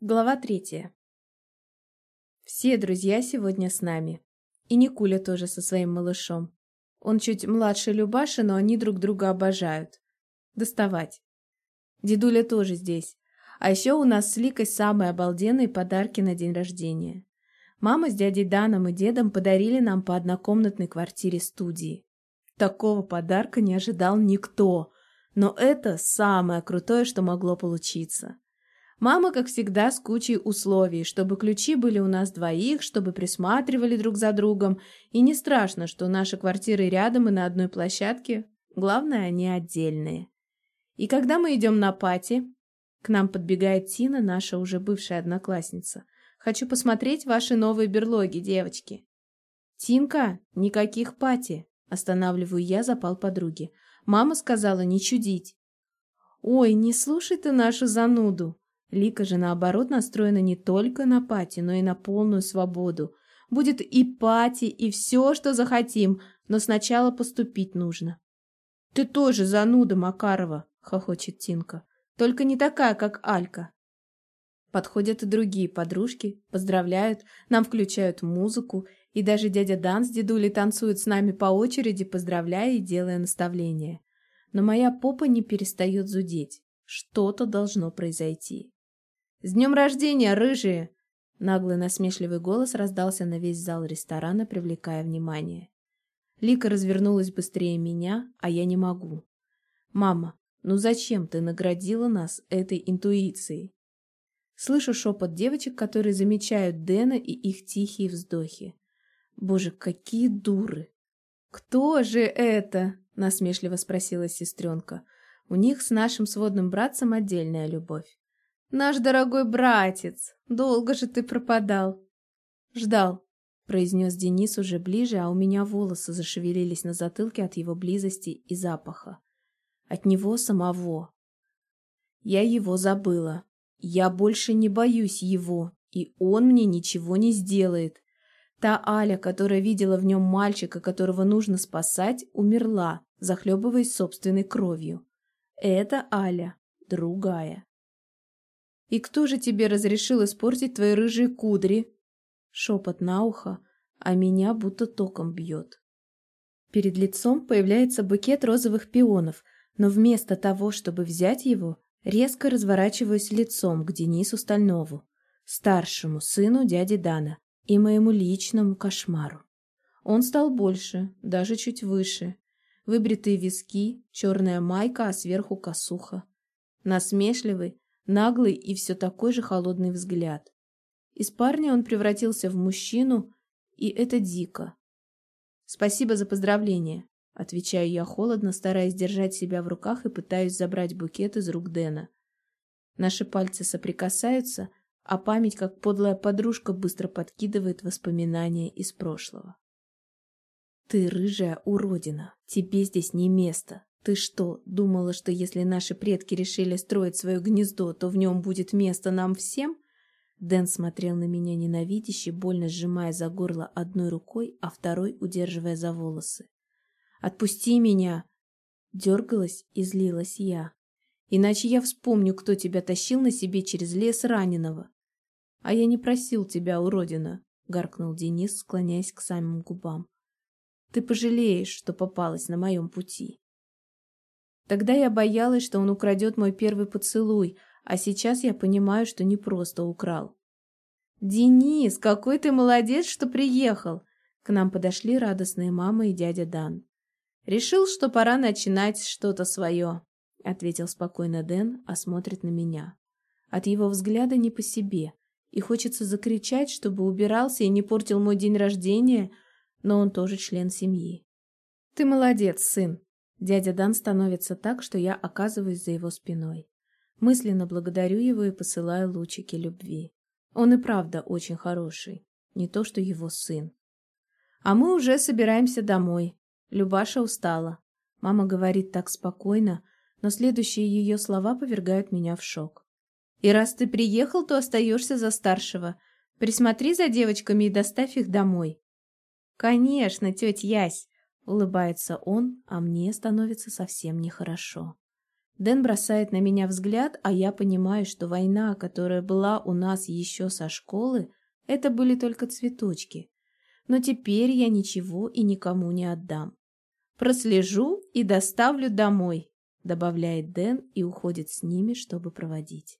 Глава третья. Все друзья сегодня с нами. И Никуля тоже со своим малышом. Он чуть младше Любаши, но они друг друга обожают. Доставать. Дедуля тоже здесь. А еще у нас с Ликой самые обалденные подарки на день рождения. Мама с дядей Даном и дедом подарили нам по однокомнатной квартире студии. Такого подарка не ожидал никто, но это самое крутое, что могло получиться. Мама, как всегда, с кучей условий, чтобы ключи были у нас двоих, чтобы присматривали друг за другом, и не страшно, что наши квартиры рядом и на одной площадке, главное, они отдельные. И когда мы идем на пати, к нам подбегает Тина, наша уже бывшая одноклассница. Хочу посмотреть ваши новые берлоги, девочки. Тинка, никаких пати. Останавливаю я запал подруги. Мама сказала не чудить. Ой, не слушай ты нашу зануду. Лика же, наоборот, настроена не только на пати, но и на полную свободу. Будет и пати, и все, что захотим, но сначала поступить нужно. — Ты тоже зануда, Макарова, — хохочет Тинка. — Только не такая, как Алька. Подходят и другие подружки, поздравляют, нам включают музыку, и даже дядя Дан с дедулей танцуют с нами по очереди, поздравляя и делая наставления. Но моя попа не перестает зудеть. Что-то должно произойти. «С днем рождения, рыжие!» Наглый насмешливый голос раздался на весь зал ресторана, привлекая внимание. Лика развернулась быстрее меня, а я не могу. «Мама, ну зачем ты наградила нас этой интуицией?» Слышу шепот девочек, которые замечают Дэна и их тихие вздохи. «Боже, какие дуры!» «Кто же это?» — насмешливо спросила сестренка. «У них с нашим сводным братцем отдельная любовь. Наш дорогой братец, долго же ты пропадал. Ждал, произнес Денис уже ближе, а у меня волосы зашевелились на затылке от его близости и запаха. От него самого. Я его забыла. Я больше не боюсь его, и он мне ничего не сделает. Та Аля, которая видела в нем мальчика, которого нужно спасать, умерла, захлебываясь собственной кровью. Это Аля, другая. «И кто же тебе разрешил испортить твои рыжие кудри?» Шепот на ухо, а меня будто током бьет. Перед лицом появляется букет розовых пионов, но вместо того, чтобы взять его, резко разворачиваюсь лицом к Денису Стальнову, старшему сыну дяди Дана и моему личному кошмару. Он стал больше, даже чуть выше. Выбритые виски, черная майка, а сверху косуха. Насмешливый, наглый и все такой же холодный взгляд. Из парня он превратился в мужчину, и это дико. «Спасибо за поздравление», — отвечаю я холодно, стараясь держать себя в руках и пытаюсь забрать букет из рук Дэна. Наши пальцы соприкасаются, а память, как подлая подружка, быстро подкидывает воспоминания из прошлого. «Ты рыжая уродина, тебе здесь не место», ты что, думала, что если наши предки решили строить свое гнездо, то в нем будет место нам всем? Дэн смотрел на меня ненавидяще, больно сжимая за горло одной рукой, а второй удерживая за волосы. «Отпусти меня!» Дергалась и злилась я. «Иначе я вспомню, кто тебя тащил на себе через лес раненого». «А я не просил тебя, уродина!» — гаркнул Денис, склоняясь к самым губам. «Ты пожалеешь, что попалась на моем пути». Тогда я боялась, что он украдет мой первый поцелуй, а сейчас я понимаю, что не просто украл. «Денис, какой ты молодец, что приехал!» К нам подошли радостные мама и дядя Дан. «Решил, что пора начинать что-то свое», — ответил спокойно Дэн, а смотрит на меня. От его взгляда не по себе, и хочется закричать, чтобы убирался и не портил мой день рождения, но он тоже член семьи. «Ты молодец, сын», Дядя Дан становится так, что я оказываюсь за его спиной. Мысленно благодарю его и посылаю лучики любви. Он и правда очень хороший, не то что его сын. А мы уже собираемся домой. Любаша устала. Мама говорит так спокойно, но следующие ее слова повергают меня в шок. И раз ты приехал, то остаешься за старшего. Присмотри за девочками и доставь их домой. Конечно, тетя Ясь. Улыбается он, а мне становится совсем нехорошо. Дэн бросает на меня взгляд, а я понимаю, что война, которая была у нас еще со школы, это были только цветочки. Но теперь я ничего и никому не отдам. Прослежу и доставлю домой, добавляет Дэн и уходит с ними, чтобы проводить.